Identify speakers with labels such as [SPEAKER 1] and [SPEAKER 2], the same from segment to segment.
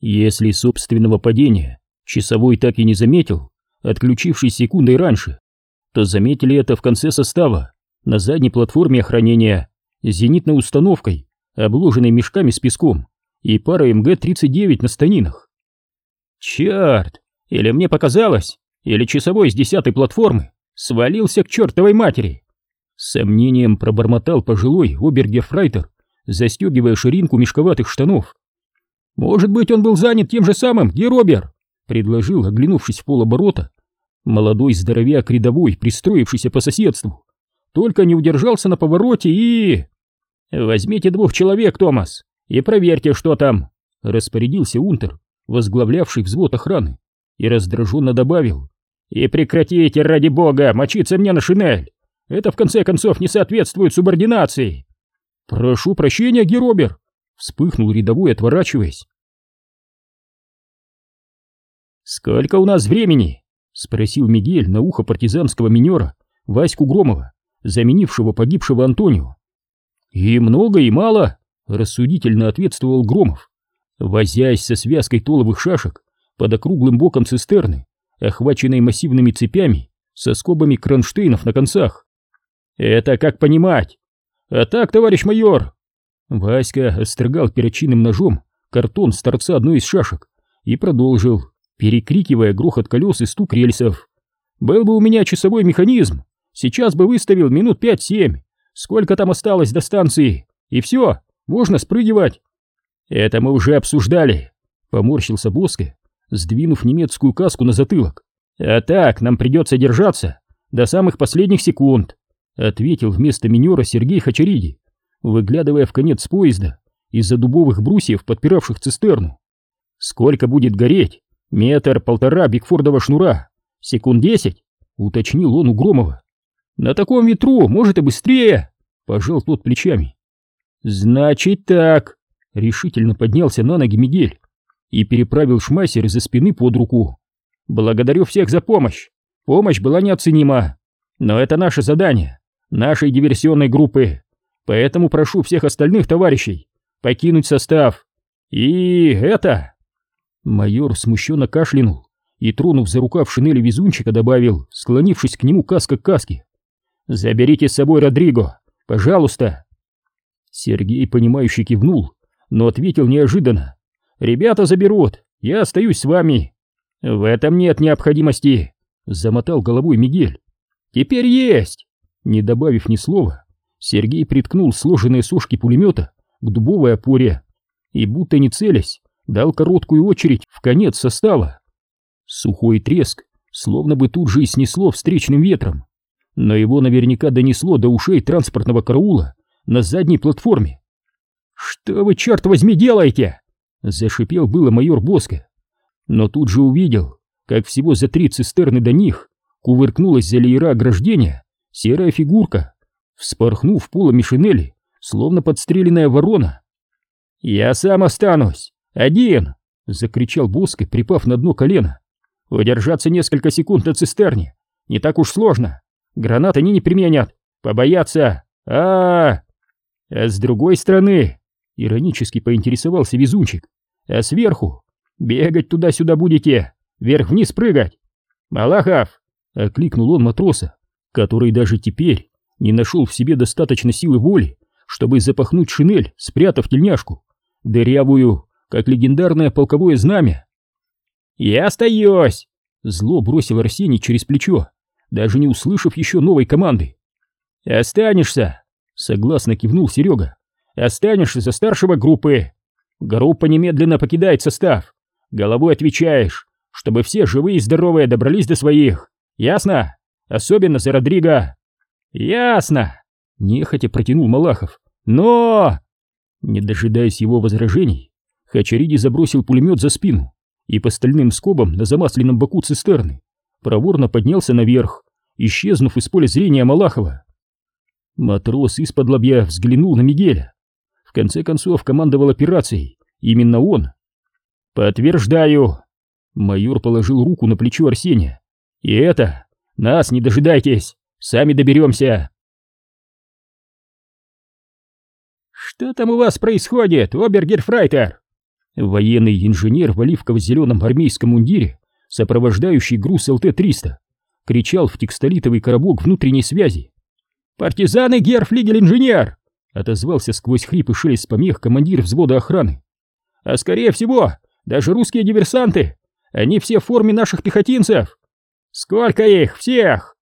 [SPEAKER 1] Если собственного падения часовой так и не заметил, отключившись секундой раньше, то заметили это в конце состава, на задней платформе охранения, с зенитной установкой, обложенной мешками с песком, и парой МГ-39 на станинах. Черт! Или мне показалось, или часовой с десятой платформы свалился к чертовой матери. Сомнением пробормотал пожилой обергерфрайтер, застегивая ширинку мешковатых штанов. Может быть, он был занят тем же самым, Геробер, предложил, оглянувшись в полоборота, молодой здоровяк рядовой, пристроившийся по соседству. Только не удержался на повороте и... «Возьмите двух человек, Томас, и проверьте, что там», — распорядился Унтер, возглавлявший взвод охраны, и раздраженно добавил. «И прекратите, ради бога, мочиться мне на шинель! Это, в конце концов, не соответствует субординации!» «Прошу прощения, Геробер!» — вспыхнул рядовой, отворачиваясь. «Сколько у нас времени?» — спросил Мигель на ухо партизанского минера Ваську Громова, заменившего погибшего Антонио. «И много, и мало», — рассудительно ответствовал Громов, возясь со связкой толовых шашек под округлым боком цистерны, охваченной массивными цепями со скобами кронштейнов на концах. «Это как понимать?» «А так, товарищ майор!» Васька острогал перочинным ножом картон с торца одной из шашек и продолжил, перекрикивая грохот колес и стук рельсов. «Был бы у меня часовой механизм, сейчас бы выставил минут пять-семь. Сколько там осталось до станции? И все, можно спрыгивать!» «Это мы уже обсуждали», — поморщился Боско, сдвинув немецкую каску на затылок. «А так, нам придется держаться до самых последних секунд», — ответил вместо минера Сергей Хачариди, выглядывая в конец поезда из-за дубовых брусьев, подпиравших цистерну. «Сколько будет гореть? Метр-полтора бигфордова шнура. Секунд десять?» — уточнил он у Громова. «На таком ветру, может и быстрее!» — пожал тот плечами. «Значит так!» — решительно поднялся на ноги Мигель и переправил шмайсер из-за спины под руку. «Благодарю всех за помощь. Помощь была неоценима. Но это наше задание, нашей диверсионной группы. Поэтому прошу всех остальных товарищей покинуть состав. И это...» Майор смущенно кашлянул и, тронув за рукав шинели везунчика, добавил, склонившись к нему каска к каске. «Заберите с собой Родриго, пожалуйста!» Сергей, понимающе кивнул, но ответил неожиданно. Ребята заберут, я остаюсь с вами. В этом нет необходимости, замотал головой Мигель. Теперь есть. Не добавив ни слова, Сергей приткнул сложенные сошки пулемета к дубовой опоре и, будто не целясь, дал короткую очередь в конец состава. Сухой треск словно бы тут же и снесло встречным ветром, но его наверняка донесло до ушей транспортного караула на задней платформе. «Что вы, черт возьми, делаете?» Зашипел было майор Боско, но тут же увидел, как всего за три цистерны до них кувыркнулась за леера ограждения серая фигурка, вспорхнув полами шинели, словно подстреленная ворона. «Я сам останусь! Один!» — закричал Боско, припав на дно колено. «Удержаться несколько секунд на цистерне не так уж сложно. Гранат они не применят, побоятся. А, -а, -а, а с другой стороны, Иронически поинтересовался везунчик. А сверху? Бегать туда-сюда будете? Вверх-вниз прыгать? Малахов! Окликнул он матроса, который даже теперь не нашел в себе достаточно силы воли, чтобы запахнуть шинель, спрятав тельняшку, дырявую, как легендарное полковое знамя. «Я остаюсь!» Зло бросил Арсений через плечо, даже не услышав еще новой команды. «Останешься!» — согласно кивнул Серега. Останешься за старшего группы. Группа немедленно покидает состав. Головой отвечаешь, чтобы все живые и здоровые добрались до своих. Ясно? Особенно за Родриго. Ясно. Нехотя протянул Малахов. Но... Не дожидаясь его возражений, Хачариди забросил пулемет за спину и по стальным скобам на замасленном боку цистерны проворно поднялся наверх, исчезнув из поля зрения Малахова. Матрос из-под лобья взглянул на Мигеля. В конце концов, командовал операцией именно он. «Подтверждаю!» Майор положил руку на плечо Арсения. «И это! Нас не дожидайтесь! Сами доберемся!» «Что там у вас происходит, Обергерфрайтер?» Военный инженер в оливково-зеленом армейском мундире, сопровождающий груз ЛТ-300, кричал в текстолитовый коробок внутренней связи. «Партизаны, герфлигель-инженер!» — отозвался сквозь хрип и шелест помех командир взвода охраны. «А скорее всего, даже русские диверсанты! Они все в форме наших пехотинцев! Сколько их, всех!»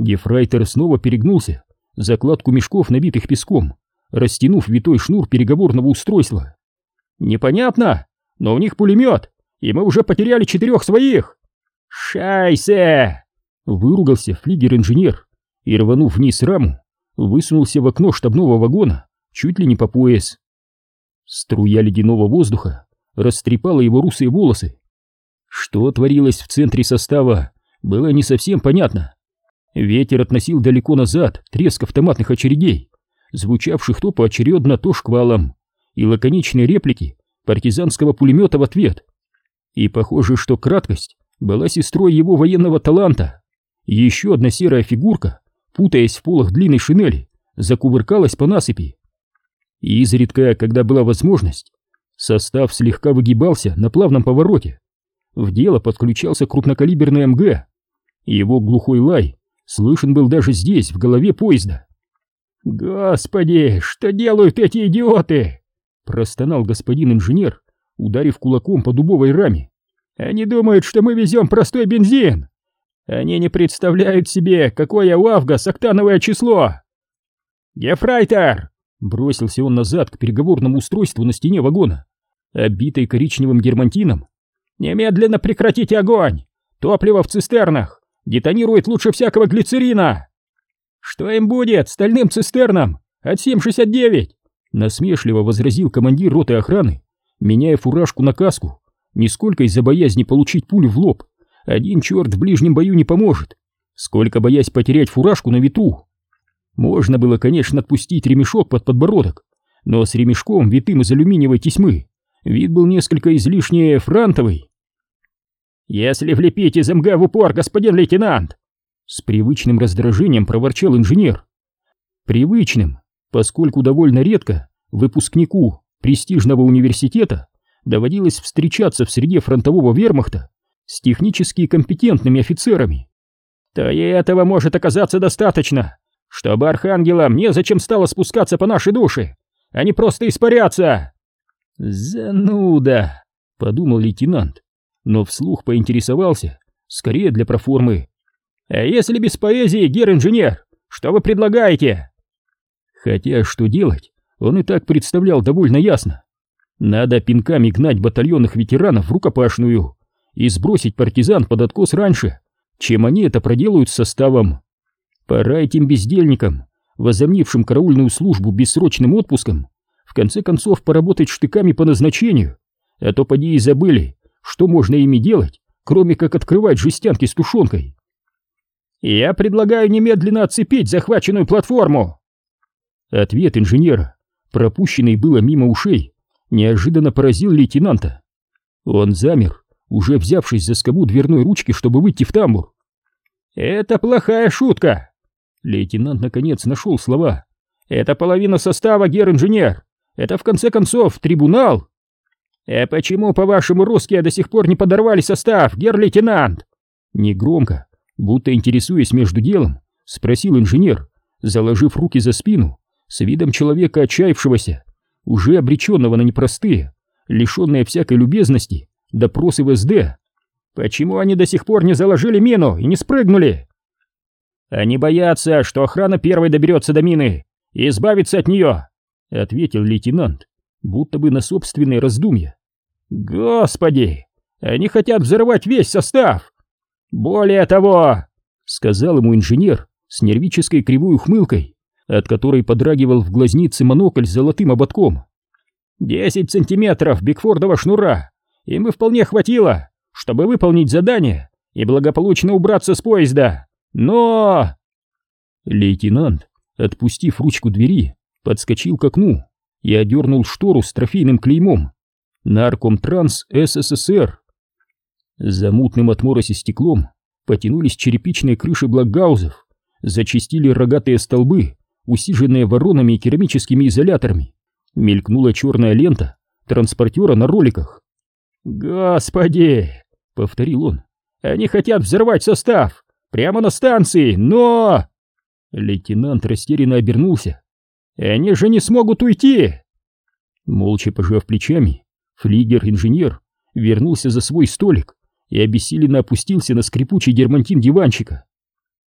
[SPEAKER 1] Гефрайтер снова перегнулся, закладку мешков, набитых песком, растянув витой шнур переговорного устройства. «Непонятно, но у них пулемет, и мы уже потеряли четырех своих!» «Шайсе!» — выругался флигер-инженер и, рванув вниз раму, высунулся в окно штабного вагона чуть ли не по пояс. Струя ледяного воздуха растрепала его русые волосы. Что творилось в центре состава, было не совсем понятно. Ветер относил далеко назад треск автоматных очередей, звучавших то поочередно, то шквалом, и лаконичные реплики партизанского пулемета в ответ. И похоже, что краткость была сестрой его военного таланта. Еще одна серая фигурка, путаясь в полах длинной шинели, закувыркалась по насыпи. И изредка, когда была возможность, состав слегка выгибался на плавном повороте. В дело подключался крупнокалиберный МГ. Его глухой лай слышен был даже здесь, в голове поезда. «Господи, что делают эти идиоты?» простонал господин инженер, ударив кулаком по дубовой раме. «Они думают, что мы везем простой бензин! Они не представляют себе, какое у Авгас октановое число!» «Гефрайтер!» — бросился он назад к переговорному устройству на стене вагона, обитой коричневым германтином. «Немедленно прекратите огонь! Топливо в цистернах! Детонирует лучше всякого глицерина!» «Что им будет, стальным цистернам? От 7,69?» Насмешливо возразил командир роты охраны, меняя фуражку на каску, нисколько из-за боязни получить пулю в лоб. Один черт в ближнем бою не поможет, сколько боясь потерять фуражку на ветру. Можно было, конечно, отпустить ремешок под подбородок, но с ремешком, витым из алюминиевой тесьмы, вид был несколько излишне франтовый. «Если влепить из МГ в упор, господин лейтенант!» С привычным раздражением проворчал инженер. Привычным, поскольку довольно редко выпускнику престижного университета доводилось встречаться в среде фронтового вермахта с технически компетентными офицерами. То и этого может оказаться достаточно, чтобы архангелам незачем стало спускаться по нашей душе, а не просто испаряться. Зануда, подумал лейтенант, но вслух поинтересовался, скорее для проформы. А если без поэзии, гер-инженер, что вы предлагаете? Хотя что делать, он и так представлял довольно ясно. Надо пинками гнать батальонных ветеранов в рукопашную и сбросить партизан под откос раньше, чем они это проделают с составом. Пора этим бездельникам, возомнившим караульную службу бессрочным отпуском, в конце концов поработать штыками по назначению, а то поди и забыли, что можно ими делать, кроме как открывать жестянки с тушенкой. «Я предлагаю немедленно отцепить захваченную платформу!» Ответ инженера, пропущенный было мимо ушей, неожиданно поразил лейтенанта. Он замер, уже взявшись за скобу дверной ручки, чтобы выйти в тамбур. «Это плохая шутка!» Лейтенант наконец нашел слова. «Это половина состава, гер-инженер! Это, в конце концов, трибунал!» «А почему, по-вашему, русские до сих пор не подорвали состав, гер-лейтенант?» Негромко, будто интересуясь между делом, спросил инженер, заложив руки за спину, с видом человека отчаявшегося, уже обреченного на непростые, лишенные всякой любезности, допросы в СД. «Почему они до сих пор не заложили мину и не спрыгнули?» «Они боятся, что охрана первой доберется до мины и избавится от нее», — ответил лейтенант, будто бы на собственные раздумья. «Господи! Они хотят взорвать весь состав!» «Более того!» — сказал ему инженер с нервической кривой ухмылкой, от которой подрагивал в глазнице монокль с золотым ободком. «Десять сантиметров бигфордова шнура, и мы вполне хватило, чтобы выполнить задание и благополучно убраться с поезда. Но...» Лейтенант, отпустив ручку двери, подскочил к окну и одернул штору с трофейным клеймом. Наркомтранс СССР. За мутным от мороси стеклом потянулись черепичные крыши блокгаузов, зачистили рогатые столбы, усиженные воронами и керамическими изоляторами. Мелькнула черная лента транспортера на роликах. «Господи!» — повторил он. «Они хотят взорвать состав! Прямо на станции, но...» Лейтенант растерянно обернулся. «Они же не смогут уйти!» Молча пожав плечами, флигер-инженер вернулся за свой столик и обессиленно опустился на скрипучий дермантин диванчика.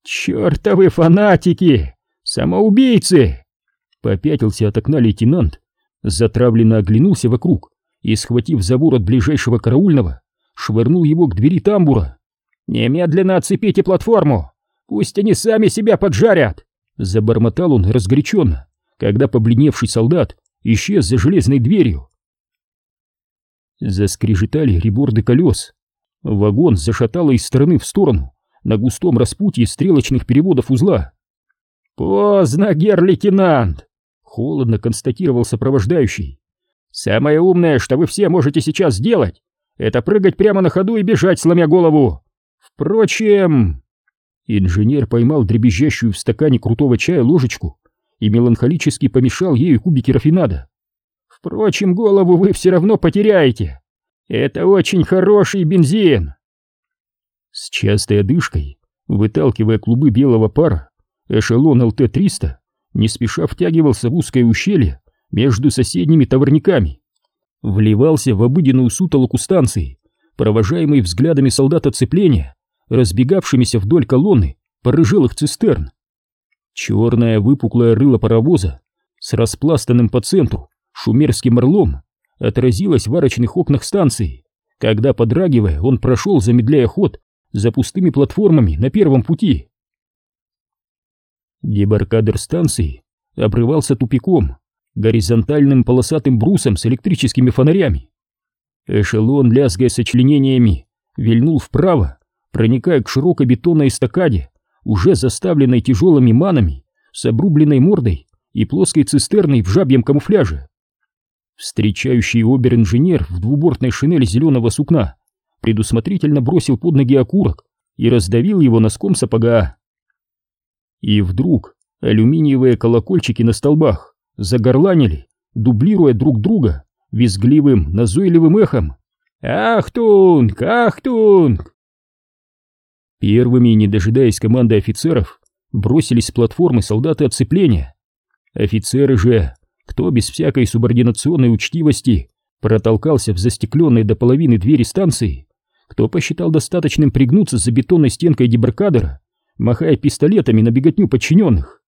[SPEAKER 1] «Чертовы фанатики! Самоубийцы!» Попятился от окна лейтенант, затравленно оглянулся вокруг и, схватив за ворот ближайшего караульного, швырнул его к двери тамбура. «Немедленно оцепите платформу! Пусть они сами себя поджарят!» Забормотал он разгоряченно, когда побледневший солдат исчез за железной дверью. Заскрежетали реборды колес. Вагон зашатало из стороны в сторону на густом распутье стрелочных переводов узла. «Поздно, гер-лейтенант!» — холодно констатировал сопровождающий. «Самое умное, что вы все можете сейчас сделать, это прыгать прямо на ходу и бежать, сломя голову. Впрочем...» Инженер поймал дребезжащую в стакане крутого чая ложечку и меланхолически помешал ею кубики рафинада. Впрочем, голову вы все равно потеряете. Это очень хороший бензин. С частой одышкой, выталкивая клубы белого пара, эшелон ЛТ-300 не спеша втягивался в узкое ущелье между соседними товарниками. Вливался в обыденную сутолоку станции, провожаемый взглядами солдат оцепления, разбегавшимися вдоль колонны порыжилых цистерн. Черное выпуклое рыло паровоза с распластанным по центру шумерским орлом отразилось в арочных окнах станции, когда, подрагивая, он прошел, замедляя ход, за пустыми платформами на первом пути. Дебаркадер станции обрывался тупиком, горизонтальным полосатым брусом с электрическими фонарями. Эшелон, лязгая сочленениями, вильнул вправо, проникая к широкой бетонной эстакаде, уже заставленной тяжелыми манами, с обрубленной мордой и плоской цистерной в жабьем камуфляже. Встречающий обер-инженер в двубортной шинели зеленого сукна предусмотрительно бросил под ноги окурок и раздавил его носком сапога. И вдруг алюминиевые колокольчики на столбах загорланили, дублируя друг друга визгливым, назойливым эхом. «Ахтунг! Ахтунг!» Первыми, не дожидаясь команды офицеров, бросились с платформы солдаты оцепления. Офицеры же кто без всякой субординационной учтивости протолкался в застекленные до половины двери станции, кто посчитал достаточным пригнуться за бетонной стенкой дебаркадера, махая пистолетами на беготню подчиненных.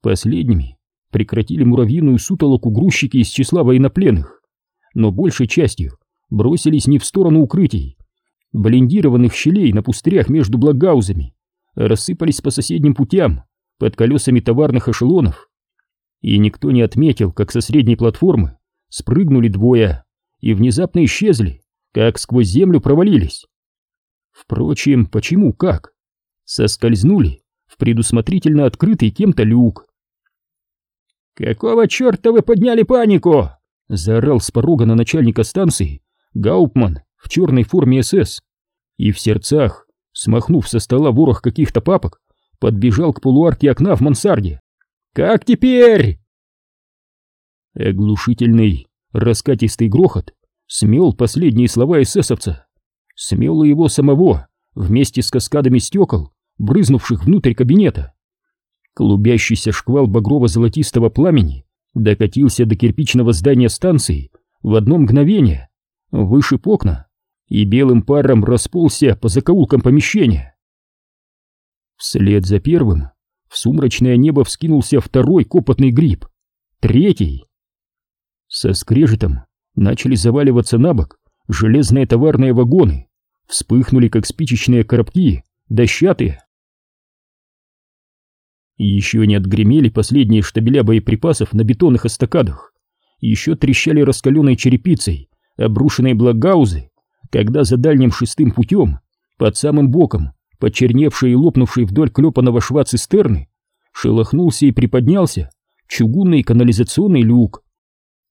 [SPEAKER 1] Последними прекратили муравьиную сутолоку грузчики из числа военнопленных, но большей частью бросились не в сторону укрытий, блиндированных щелей на пустырях между благаузами, рассыпались по соседним путям под колесами товарных эшелонов, и никто не отметил, как со средней платформы спрыгнули двое и внезапно исчезли, как сквозь землю провалились. Впрочем, почему как? Соскользнули в предусмотрительно открытый кем-то люк. «Какого черта вы подняли панику?» — заорал с порога на начальника станции Гаупман в черной форме СС. И в сердцах, смахнув со стола ворох каких-то папок, подбежал к полуарке окна в мансарде. Как теперь?» Оглушительный, раскатистый грохот смел последние слова эсэсовца. Смел его самого, вместе с каскадами стекол, брызнувших внутрь кабинета. Клубящийся шквал багрово-золотистого пламени докатился до кирпичного здания станции в одно мгновение, вышиб окна и белым паром расползся по закоулкам помещения. Вслед за первым в сумрачное небо вскинулся второй копотный гриб. Третий. Со скрежетом начали заваливаться на бок железные товарные вагоны. Вспыхнули, как спичечные коробки, дощатые. Еще не отгремели последние штабеля боеприпасов на бетонных эстакадах. Еще трещали раскаленной черепицей обрушенные благаузы, когда за дальним шестым путем, под самым боком, почерневший и лопнувший вдоль клепанного шва цистерны, шелохнулся и приподнялся чугунный канализационный люк.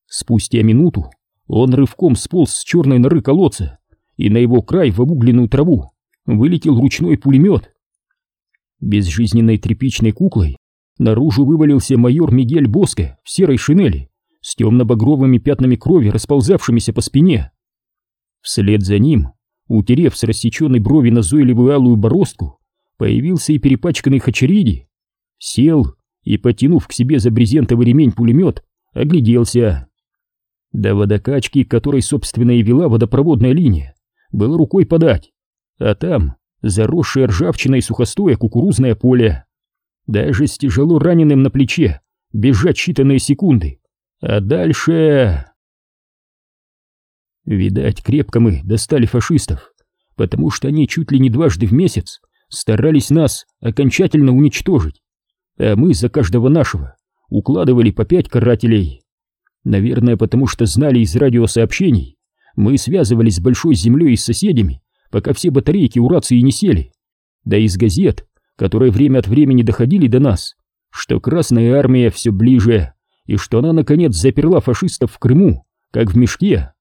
[SPEAKER 1] Спустя минуту он рывком сполз с черной норы колодца, и на его край в обугленную траву вылетел ручной пулемет. Безжизненной тряпичной куклой наружу вывалился майор Мигель Боске в серой шинели с темно-багровыми пятнами крови, расползавшимися по спине. Вслед за ним, утерев с рассеченной брови назойливую алую бороздку, появился и перепачканный Хачериди. Сел и, потянув к себе за брезентовый ремень пулемет, огляделся. До водокачки, которой, собственно, и вела водопроводная линия, было рукой подать, а там заросшее ржавчиной сухостое кукурузное поле. Даже с тяжело раненым на плече бежать считанные секунды, а дальше... Видать, крепко мы достали фашистов, потому что они чуть ли не дважды в месяц старались нас окончательно уничтожить, а мы за каждого нашего укладывали по пять карателей. Наверное, потому что знали из радиосообщений, мы связывались с большой землей и с соседями, пока все батарейки у рации не сели. Да и из газет, которые время от времени доходили до нас, что Красная Армия все ближе, и что она, наконец, заперла фашистов в Крыму, как в мешке.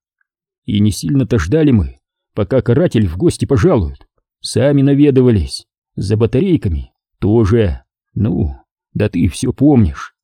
[SPEAKER 1] И не сильно-то ждали мы, пока каратель в гости пожалуют. Сами наведывались, за батарейками тоже. Ну, да ты все помнишь.